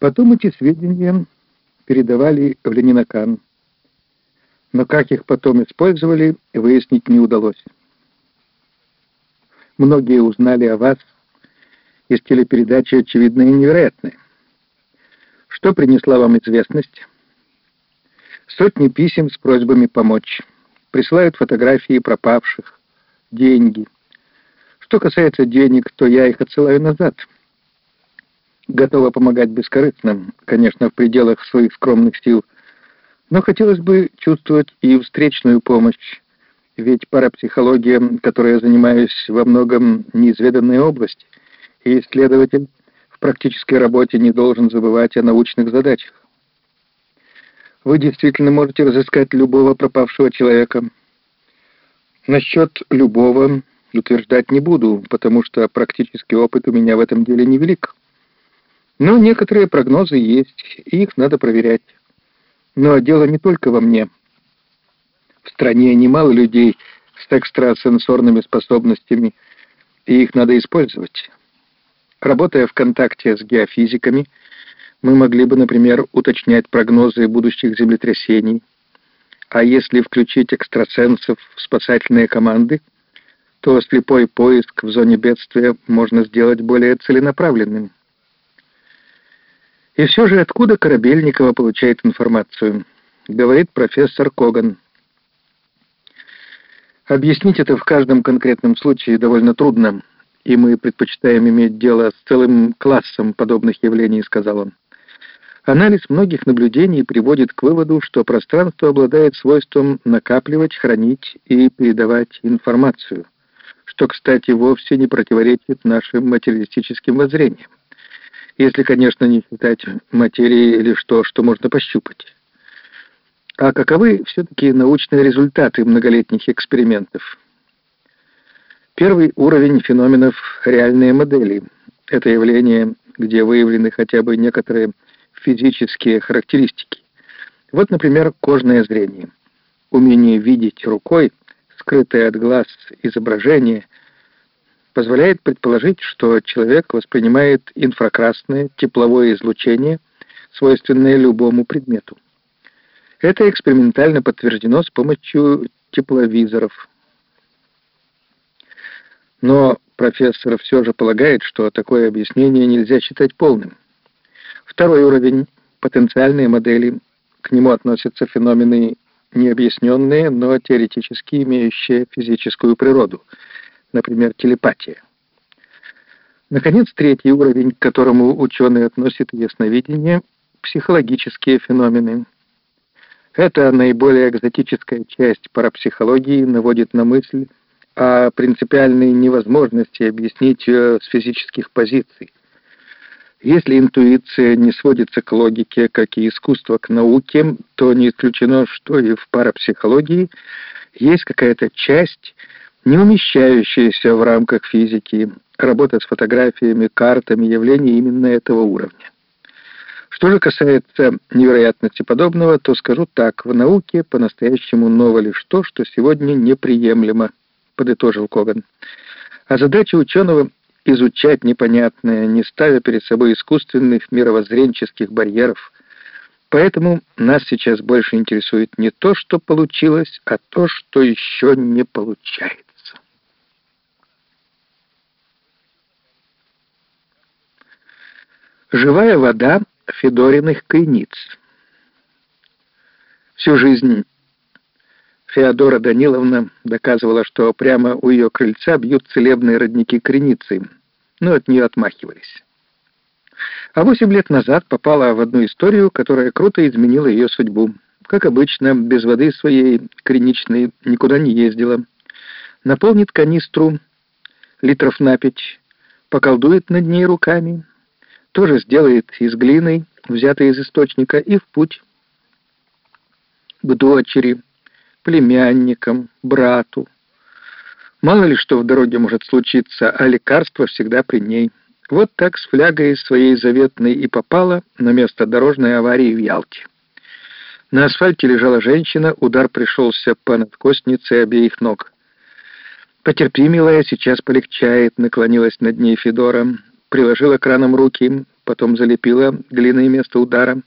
Потом эти сведения передавали в Ленинакан, но как их потом использовали, выяснить не удалось. Многие узнали о вас из телепередачи «Очевидное и невероятное». Что принесла вам известность? Сотни писем с просьбами помочь. Присылают фотографии пропавших, деньги. Что касается денег, то я их отсылаю назад. Готова помогать бескорыстно, конечно, в пределах своих скромных сил. Но хотелось бы чувствовать и встречную помощь, ведь парапсихология, которой я занимаюсь, во многом неизведанная область, и исследователь в практической работе не должен забывать о научных задачах. Вы действительно можете разыскать любого пропавшего человека. Насчет любого утверждать не буду, потому что практический опыт у меня в этом деле невелик. Но некоторые прогнозы есть, и их надо проверять. Но дело не только во мне. В стране немало людей с экстрасенсорными способностями, и их надо использовать. Работая в контакте с геофизиками, мы могли бы, например, уточнять прогнозы будущих землетрясений. А если включить экстрасенсов в спасательные команды, то слепой поиск в зоне бедствия можно сделать более целенаправленным. И все же откуда Корабельникова получает информацию? Говорит профессор Коган. Объяснить это в каждом конкретном случае довольно трудно, и мы предпочитаем иметь дело с целым классом подобных явлений, сказал он. Анализ многих наблюдений приводит к выводу, что пространство обладает свойством накапливать, хранить и передавать информацию, что, кстати, вовсе не противоречит нашим материалистическим воззрениям если, конечно, не считать материи или что, что можно пощупать. А каковы все-таки научные результаты многолетних экспериментов? Первый уровень феноменов — реальные модели. Это явление, где выявлены хотя бы некоторые физические характеристики. Вот, например, кожное зрение. Умение видеть рукой, скрытое от глаз изображение — позволяет предположить, что человек воспринимает инфракрасное тепловое излучение, свойственное любому предмету. Это экспериментально подтверждено с помощью тепловизоров. Но профессор все же полагает, что такое объяснение нельзя считать полным. Второй уровень — потенциальные модели. К нему относятся феномены необъясненные, но теоретически имеющие физическую природу — например, телепатия. Наконец, третий уровень, к которому ученые относят ясновидение — психологические феномены. Это наиболее экзотическая часть парапсихологии наводит на мысль о принципиальной невозможности объяснить ее с физических позиций. Если интуиция не сводится к логике, как и искусство к науке, то не исключено, что и в парапсихологии есть какая-то часть — не умещающаяся в рамках физики, работа с фотографиями, картами явлений именно этого уровня. Что же касается невероятности подобного, то скажу так, в науке по-настоящему ново лишь то, что сегодня неприемлемо, подытожил Коган. А задача ученого — изучать непонятное, не ставя перед собой искусственных мировоззренческих барьеров. Поэтому нас сейчас больше интересует не то, что получилось, а то, что еще не получается. Живая вода Федориных крениц. Всю жизнь Феодора Даниловна доказывала, что прямо у ее крыльца бьют целебные родники креницы, но от нее отмахивались. А восемь лет назад попала в одну историю, которая круто изменила ее судьбу. Как обычно, без воды своей криничной никуда не ездила. Наполнит канистру литров на пять, поколдует над ней руками, тоже сделает из глины, взятой из источника, и в путь. К дочери, племянникам, брату. Мало ли что в дороге может случиться, а лекарство всегда при ней. Вот так с флягой своей заветной и попала на место дорожной аварии в Ялте. На асфальте лежала женщина, удар пришелся по надкостнице обеих ног. «Потерпи, милая, сейчас полегчает», — наклонилась над ней Федора приложила краном руки, потом залепила глиной место удара.